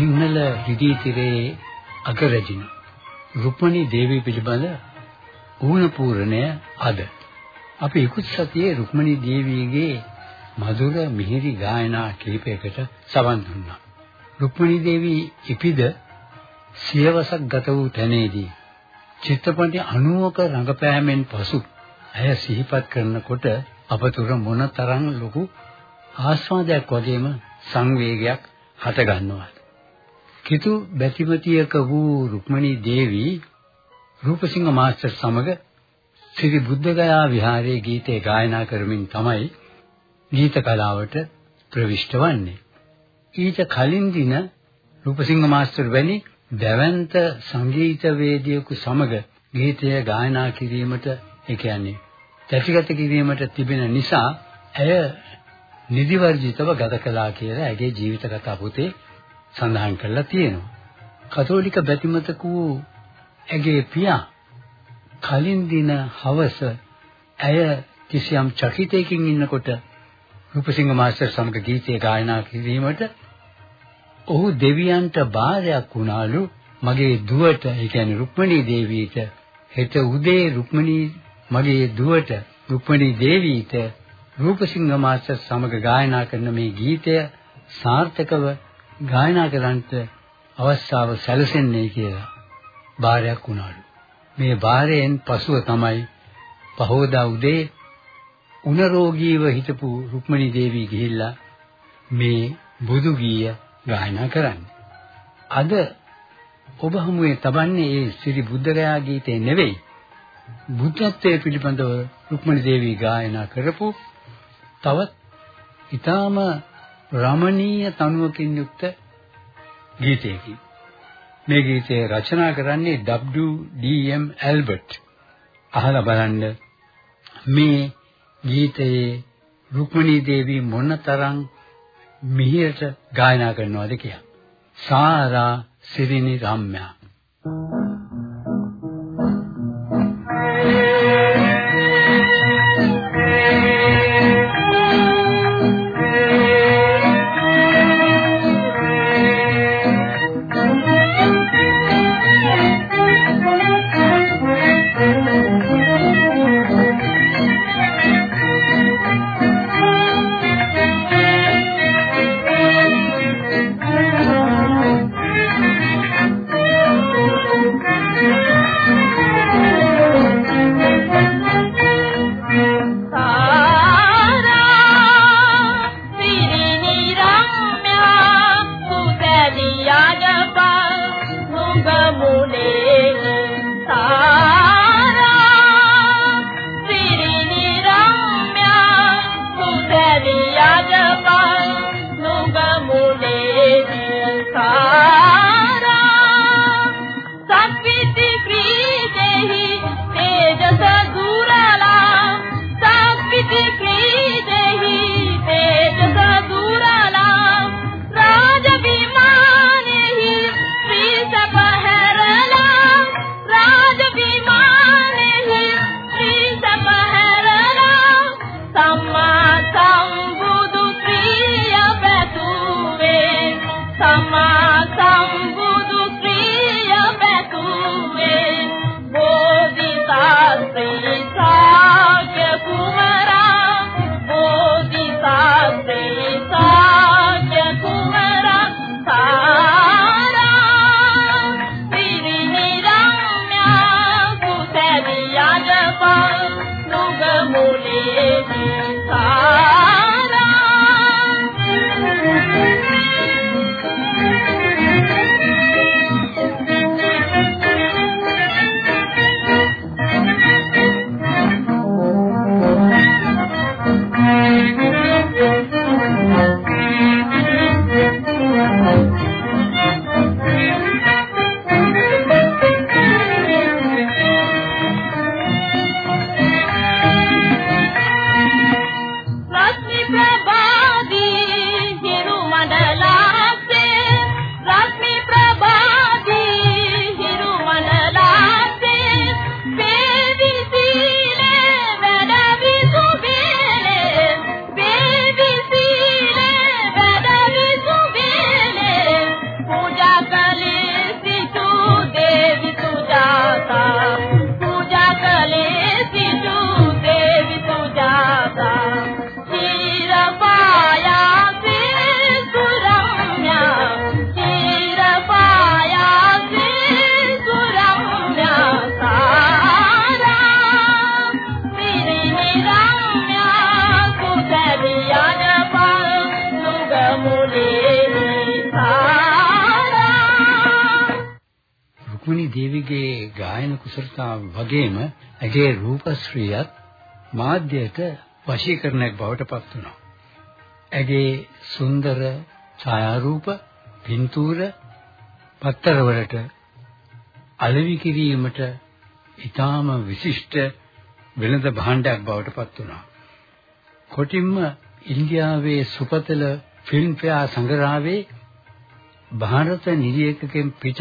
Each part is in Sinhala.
සිංහල රිදී තිරේ අගරජින. රුක්මනී දේවී පිළිබඳ ඌණ පූර්ණය අද. අපි ඉකුත් සතියේ රුක්මනී දේවියගේ මధుර මිහිරි ගායනා කිහිපයකට සවන් දුන්නා. රුක්මනී දේවී ඉපිද සියවසක් ගත වූ තැනේදී චිත්‍රපටි 90ක රංගපෑමෙන් පසු ඇය සිහිපත් කරනකොට අපතුර මොනතරම් ලොකු ආස්වාදයක් වගේම සංවේගයක් හට ගන්නවා. කිතු බැතිමතියක වූ රුක්මනී දේවී රූපසිංහ මාස්ටර් සමග ශ්‍රී බුද්ධගයා විහාරයේ ගීතේ ගායනා කරමින් තමයි ගීත කලාවට ප්‍රවිෂ්ඨ වන්නේ. ඊට කලින් දින රූපසිංහ මාස්ටර් වැනි දැවැන්ත සංගීතවේදියෙකු සමග ගීතය ගායනා කිරීමට ඒ කියන්නේ තැටිගත කිරීමට තිබෙන නිසා ඇය නිදිවර්ජිතව ගත කළා කියලා ඇගේ ජීවිත කතා පොතේ සඳහන් කරලා තියෙනවා. කතෝලික බැතිමතක වූ ඇගේ පියා කලින් දින හවස ඇය කිසියම් චකිතයකින් ඉන්නකොට රූපසිංහ මාස්ටර් සමග ගීතය ගායනා කිරීමට ඔහු දෙවියන්ට බාරයක් වුණාලු මගේ දුවට ඒ කියන්නේ රුක්මනී දේවියට හෙට උදේ රුක්මනී මගේ දුවට රුක්මනී දේවියට රූපසිංහ මාස්ටර් සමග ගායනා කරන මේ ගීතය සාර්ථකව ගායනා කරන්නට අවස්ථාව සැලසෙන්නේ කියලා බාරයක් වුණාලු. මේ බාරයෙන් පසුව තමයි පහෝදා උදේ උණ රෝගීව හිටපු රුක්මනී දේවී ගිහිල්ලා මේ බුදු ගීය ගායනා කරන්නේ. අද ඔබ හමුවේ තබන්නේ ඒ ශ්‍රී බුද්ධගයා ගීතේ නෙවෙයි. බුද්ධත්වයේ පිළිබඳව රුක්මනී දේවී ගායනා කරපු තවත් ඊටාම රමණීය තනුවකින් යුක්ත ගීතයකි. මේ ගීතය රචනා කරන්නේ W.D.M. ඇල්බර්ට්. අහලා බලන්න මේ ගීතයේ රුක්මනී දේවී මොනතරම් මිහිරට ගායනා කරනවද කියලා. සාරා සිරිනි රම්‍යා දේවිගේ ගායන කුසලතාව වගේම ඇගේ රූපශ්‍රීයත් මාධ්‍යයට වශීකරණයක් බවට පත් වුණා. ඇගේ සුන්දර ඡායාරූප, පින්තූර, පත්තරවලට අලෙවි කිරීමට ඊටාම විශිෂ්ට වෙළඳ භාණ්ඩයක් බවට පත් වුණා. කොටින්ම ඉන්දියාවේ සුපතල ෆිල්ම් ෆෙයා සංග්‍රහයේ ಭಾರತ නිර්යකකෙන් පිට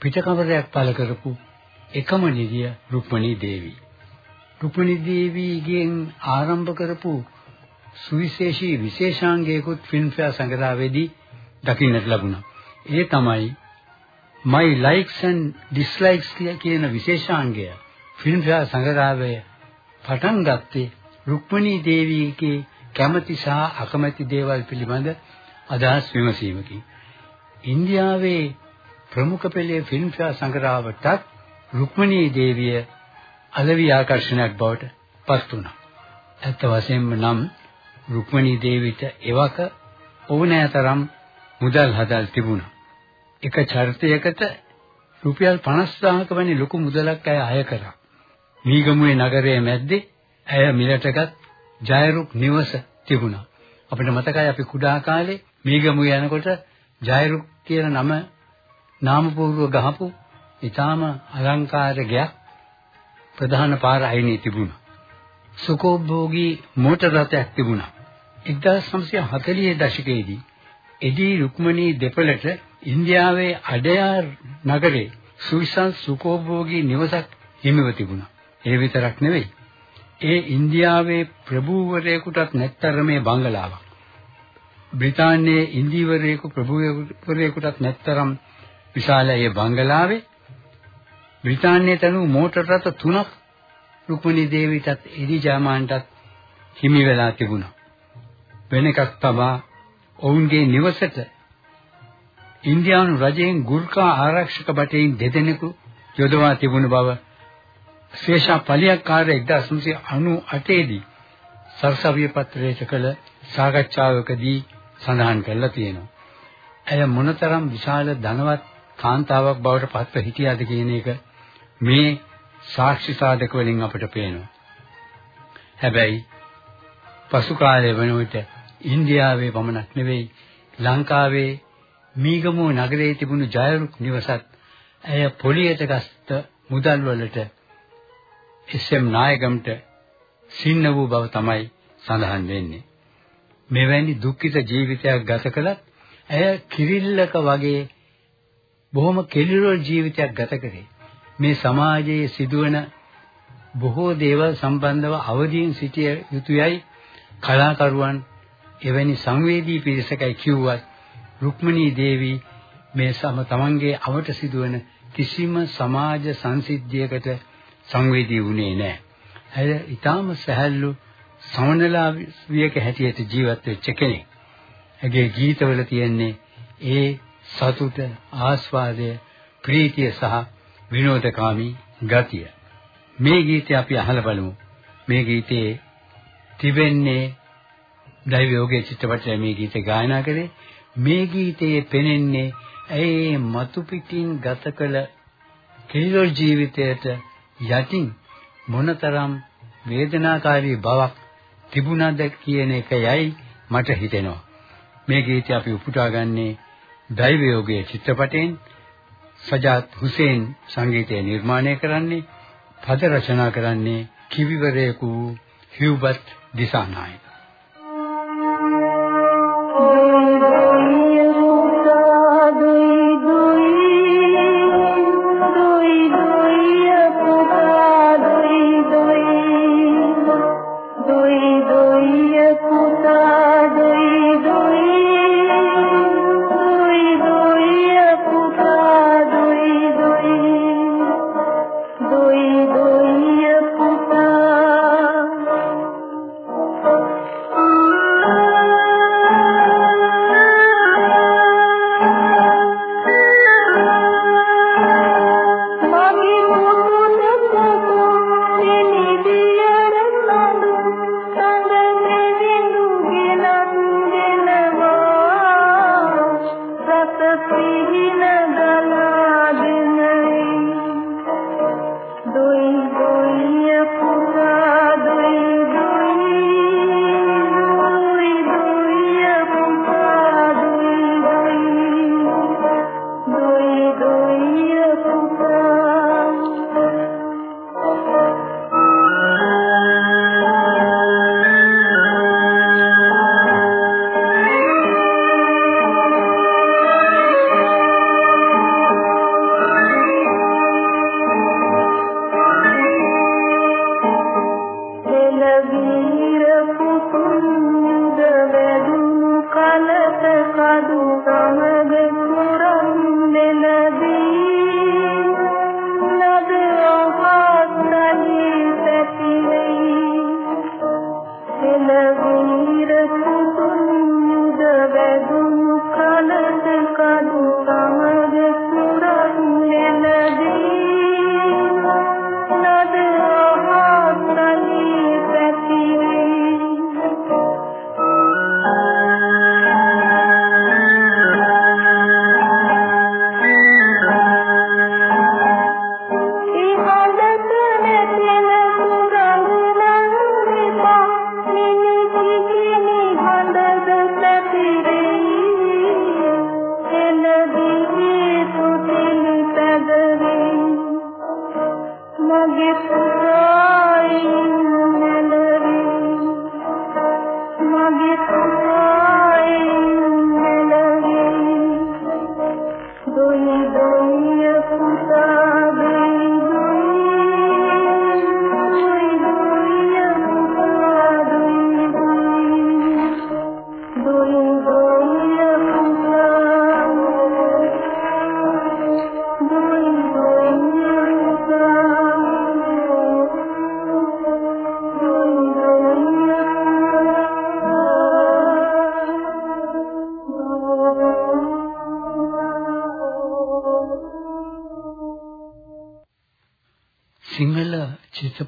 පිටකවරයක් පළ කරපු එකම නිදිය රුක්මනී දේවී. රුක්මනී දේවීගෙන් ආරම්භ කරපු සුවිශේෂී විශේෂාංගයකුත් ෆිල්ම්ෆෙයාර් සංග්‍රහයේදී දකින්නට ලැබුණා. ඒ තමයි my likes and dislikes කියන විශේෂාංගය ෆිල්ම්ෆෙයාර් සංග්‍රහයේ පටන් ගත්තේ රුක්මනී දේවීගේ කැමැති සහ අකමැති දේවල් පිළිබඳ අදහස් විමසීමකින්. ඉන්දියාවේ ප්‍රමුඛ පෙළේ ෆිල්ම්ෆෙයාර් සංග්‍රහවටත් රුක්මනී දේවිය අලවි ආකර්ෂණයක් බවට පත් වුණා. ඇත්ත වශයෙන්ම නම් රුක්මනී දේවිට එවක ඕනෑතරම් මුදල් හදල් තිබුණා. එක චරිතයකට රුපියල් 50000ක වැනි ලොකු මුදලක් ඇය අය කළා. මීගමුවේ නගරයේ මැද්දේ ඇය මිලටගත් ජයරුක් නිවස තිබුණා. අපිට මතකයි අපි කුඩා කාලේ මීගමුවේ යනකොට ජයරුක් කියන නම නාමපූර්ව ගහපු ඊටාම අලංකාරයක් ප්‍රධාන පාර අයිනේ තිබුණා. සුකෝභෝගී මෝටර රථයක් තිබුණා. 1940 දශකයේදී එඩී රුක්මනී දෙපළට ඉන්දියාවේ අඩයාර් නගරේ සුවිසල් සුකෝභෝගී නිවසක් හිමිව තිබුණා. ඒ විතරක් නෙවෙයි. ඒ ඉන්දියාවේ ප්‍රභූවරයෙකුටත් නැත්තරමේ බංගලාවක්. බ්‍රිතාන්‍යයේ ඉන්දීවරයෙකු ප්‍රභූවරයෙකුටත් නැත්තරම් විශාල ඒ බංගලාවේ බ්‍රිතාන්‍යයේ තනු මෝටර රථ තුනක් රුක්මනී දේවීටත් එලිජාමාන්ටත් හිමි වෙලා තිබුණා. වෙන එකක් තමයි ඔවුන්ගේ නිවසට ඉන්දියානු රජයෙන් ගුර්ඛා ආරක්ෂක බටෙයින් දෙදෙනෙකු යොදවා තිබුණු බව ශේෂා පලියක්කාර 1998 දී සරසවිය පත්‍රයට කළ සාකච්ඡාවකදී සඳහන් කරලා තියෙනවා. ඇය මොනතරම් විශාල ධනවත් කාන්තාවක් බවට පත්ව හිටියාද කියන එක මේ සාක්ෂි සාධක වලින් අපට පේනවා. හැබැයි පසු කාලයේ වෙනුවට ඉන්දියාවේ පමණක් නෙවෙයි ලංකාවේ මීගමුව නගරයේ තිබුණු ජයරුක් නිවසත් ඇය පොලියට ගස්ත මුදල් වලට එස්.එම්. නායකම්ට සින්න වූ බව තමයි සඳහන් වෙන්නේ. මෙවැනි දුක්ඛිත ජීවිතයක් ගත කළත් ඇය කිරිල්ලක වගේ බොහොම කෙලිරොල් ජීවිතයක් ගත කරේ. මේ සමාජයේ සිදුවන බොහෝ දේවල් සම්බන්ධව අවදීන් සිටිය යුතුයයි කලාකරුවන් එවැනි සංවේදී පිරිසකයි කිව්වත් රුක්මනී දේවී මේ සම තමන්ගේ අවට සිදුවන කිසිම සමාජ සංසිද්ධියකට සංවේදී වුණේ නැහැ. ඇය ඊටාම සැහැල්ලු සමනලා වියක හැටියට ජීවත් වෙච්ච කෙනෙක්. ඇගේ ගීතවල තියෙන්නේ ඒ සතුට, ආස්වාදය, ප්‍රීතිය සහ විනෝදකාමී ගතිය. මේ ගීතය අපි අහලා බලමු. මේ ගීතයේ තිබෙන්නේ දෛවයෝගේ චිත්‍රපටය මේ ගීතය ගායනා කරේ. මේ ගීතයේ පෙනෙන්නේ ඇයි මතු පිටින් ගත කළ කෙලිරොල් ජීවිතයට යටින් මොනතරම් වේදනාකාරී බවක් තිබුණද කියන එක යයි මට හිතෙනවා. මේ ගීතය අපි උපුටා ගන්නේ දෛවයෝගයේ චිත්‍රපටයෙන් සජාත් හුසේන් සංගීතය නිර්මාණය කරන්නේ පද රචනා කරන්නේ කිවිවරයෙකු හියුබත් දිසානායක.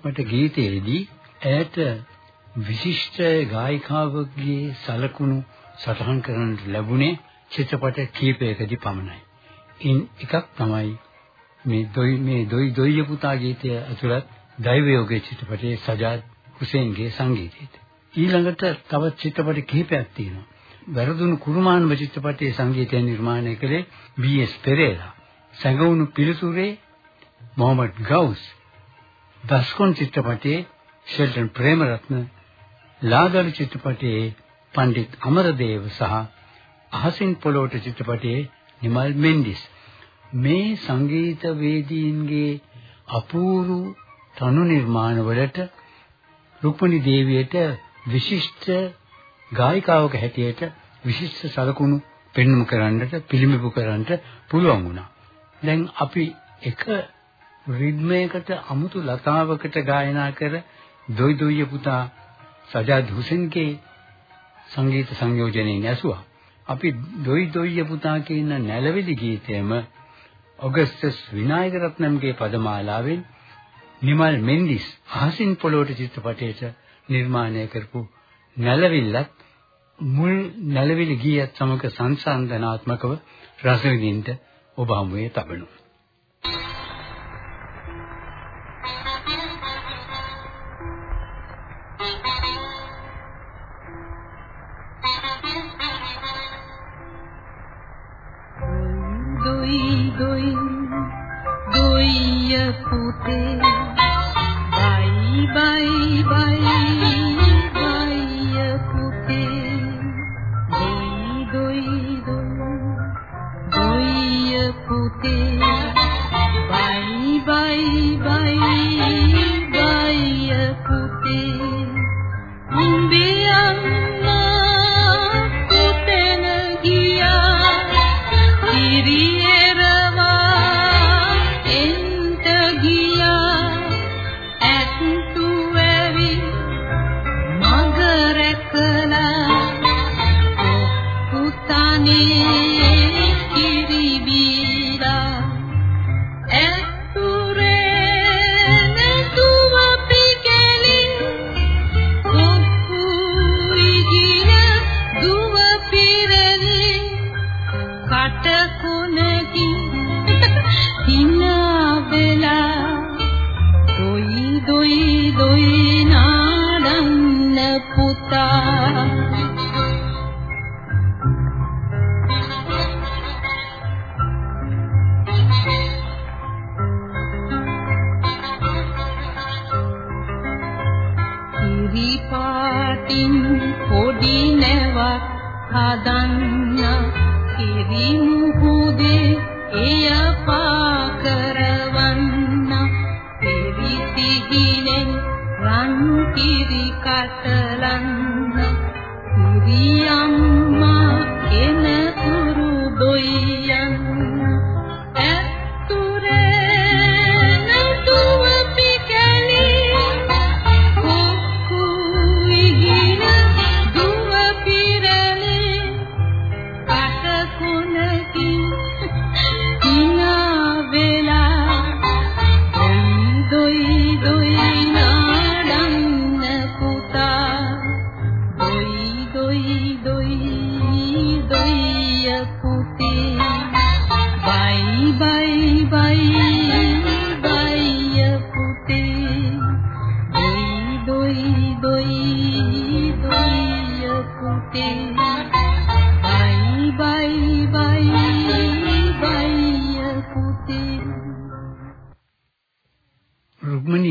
චිත්‍රපට ගීතයේදී ඇයට විශිෂ්ට ගායිකාවකගේ සලකුණු සටහන් කරන්නට ලැබුණේ චිත්‍රපට කීපයකදී පමණයි. ඉන් එකක් තමයි මේ දොයි මේ දොයි දොයිය පුතා ගීතය ඇතුළත් දෛවයෝගයේ චිත්‍රපටයේ සජාද් හුසේන්ගේ සංගීතයද. ඊළඟට තවත් චිත්‍රපට කිහිපයක් තියෙනවා. වැරදුණු කුරුමානව චිත්‍රපටයේ සංගීතය නිර්මාණය කළේ බී.එස්. පෙරේරා. සැඟවුණු පිළිතුරේ මොහමඩ් ගවුස් දස්කොන් චිත්‍රපටයේ ෂෙල්ටන් ප්‍රේමරත්න ලාදලු චිත්‍රපටයේ පණ්ඩිත් අමරදේව සහ අහසින් පොළොවට චිත්‍රපටයේ නිමල් මෙන්ඩිස් මේ සංගීත වේදීන්ගේ අපූර්ව තනු නිර්මාණවලට රුක්මනි දේවියට විශිෂ්ට ගායිකාවක හැටියට විශිෂ්ට සලකුණු පෙන්වු කරන්නට පිළිඹු කරන්නට පුළුවන් වුණා. දැන් අපි එක රිද්මයකට අමුතු ලතාවකට ගායනා කර දොයි දොයිය පුතා සජාද් හුසෙන්ගේ සංගීත සංයෝජනයෙන් ඇසුවා. අපි දොයි දොයිය පුතා කියන නැලවිලි ගීතයම ඔගස්ටස් විනායක රත්නම්ගේ පදමාලාවෙන් නිමල් මෙන්ඩිස් අහසින් පොළොවට චිත්‍රපටයට නිර්මාණය කරපු නැලවිල්ලත් මුල් නැලවිලි ගීයත් සමග සංසන්දනාත්මකව රස විඳින්න ඔබ හමුවේ තබනවා. කටලන් කුරියම්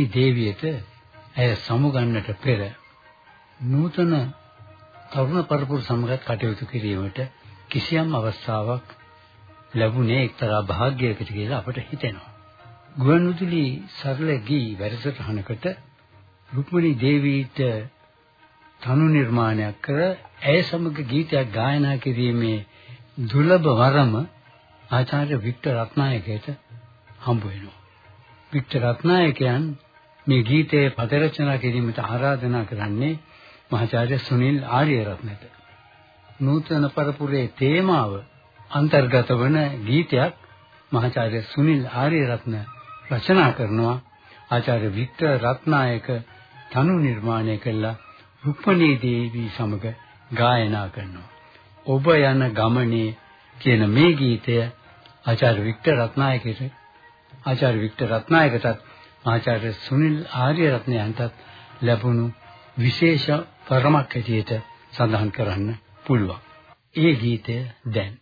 දේවියට ඇය සමුගන්නට පෙර නූතන තරුණ පරපුර සමගත් කටයුතු කිරීමට කිසියම් අවස්ථාවක් ලැබුණේ එක්තරා භාග්යයකට කියලා අපට හිතෙනවා. ගුවන්විදුලි සරල ගී වැඩසටහනකට රුක්මනී දේවීට තනු නිර්මාණයක් කර ඇය සමග ගීතයක් ගායනා කිරීමේ දුර්ලභ වරම ආචාර්ය වික්ටර් රත්නායකයට හම්බ වෙනවා. වික්ටර් රත්නායකයන් මේ ගීතයේ පද රචනා කිරීමට ආරාධනා කරන්නේ මහාචාර්ය සුනිල් ආර්යරත්නට. නූතන පරපුරේ තේමාව අන්තර්ගත වන ගීතයක් මහාචාර්ය සුනිල් ආර්යරත්න රචනා කරනවා ආචාර්ය වික්ටර් රත්නායක තනු නිර්මාණය කළා රුක්මනී දේවී සමග ගායනා කරනවා. ඔබ යන ගමනේ කියන මේ ගීතය ආචාර්ය වික්ටර් රත්නායකට ආචාර්ය වික්ටර් රත්නායකටත් ආචාර්ය සුනිල් ආර්යරත්නයන්ටත් ලැබුණු විශේෂ පරමක් හැටියට සඳහන් කරන්න පුළුවන්. ඒ ගීතය දැන්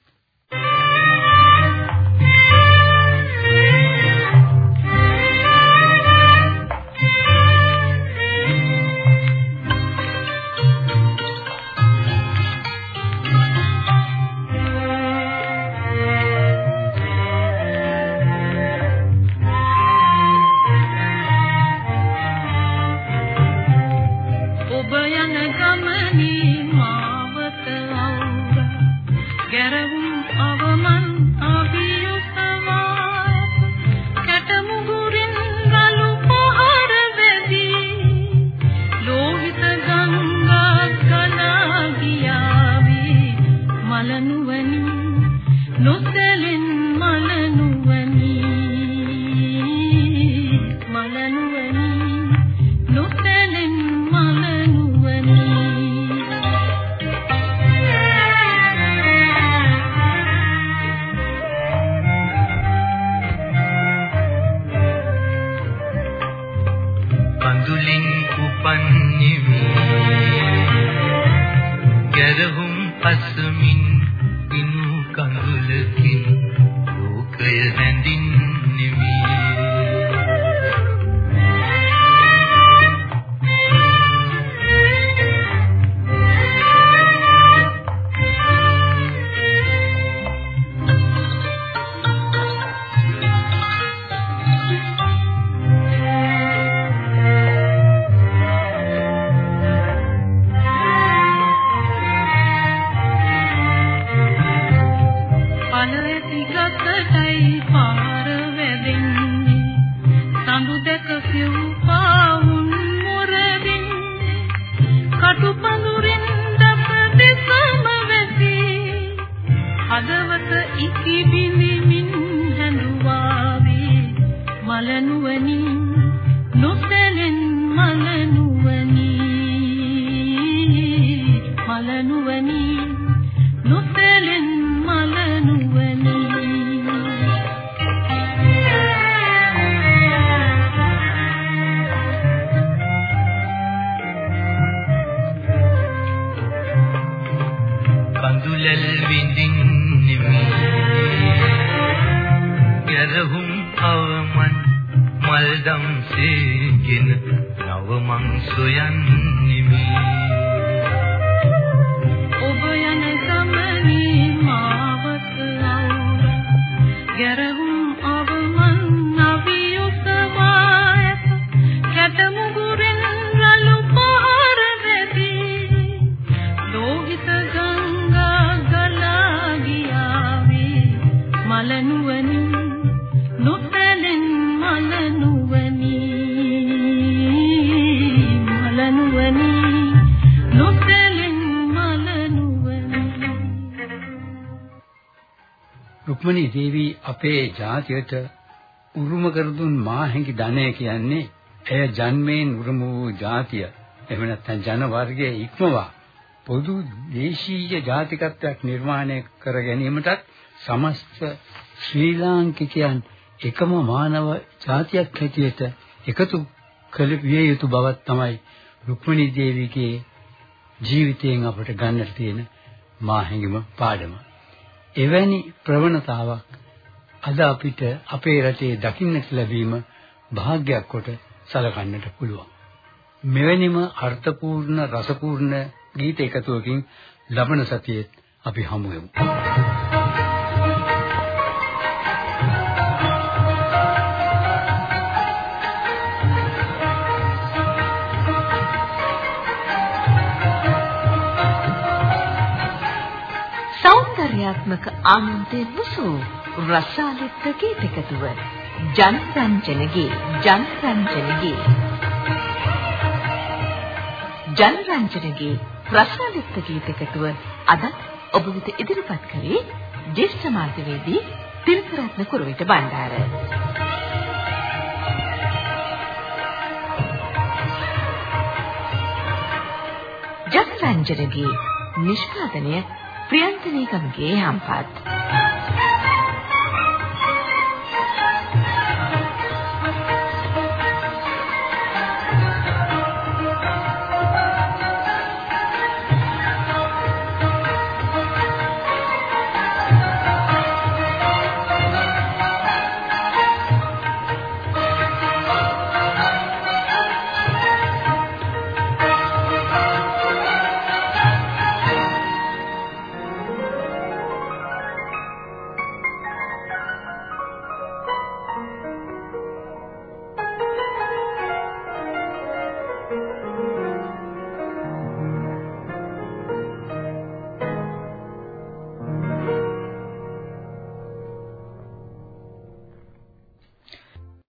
පල ටිකකටයි පාර මල්දම් සීගෙන නව මං සොයන්නෙමි. රුක්මනී දේවී අපේ ජාතියට උරුම කර දුන් මාහැඟි ධනය කියන්නේ එය ජන්මයෙන් උරුම වූ ජාතිය එහෙම නැත්නම් ජන වර්ගයේ ඉක්මවා පොදු දේශීය ජාතිකත්වයක් නිර්මාණය කර ගැනීමටත් සමස්ත ශ්‍රී ලාංකිකයන් එකම මානව ජාතියක් හැටියට එකතු කළ විය යුතු බවක් තමයි රුක්මනී දේවිගේ ජීවිතයෙන් අපට ගන්නට තියෙන මාහැඟිම පාඩම. එවැනි ප්‍රවණතාවක් අද අපිට අපේ රටේ දකින්නට ලැබීම වාග්යක් කොට සලකන්නට පුළුවන්. මෙවැනිම අර්ථපූර්ණ රසපූර්ණ ගීත එකතුවකින් ලබන සතියේ අපි හමු වෙමු. සෞන්දර්යාත්මක ආනන්දේ මුසු රසාලිත් ගීතකතුව ජනරංජනගේ ජනරංජනගේ. ජනරංජනගේ රසාලිත් ගීතකතුව අද ඔබ වෙත ඉදිරිපත් කරේ ජේෂ්ඨ මාධ්‍යවේදී තිලකරත්න කුරුවිට බණ්ඩාර. ජනරංජනගේ නිෂ්පාදනය ප්‍රියන්තනී ගමගේ හම්පත්.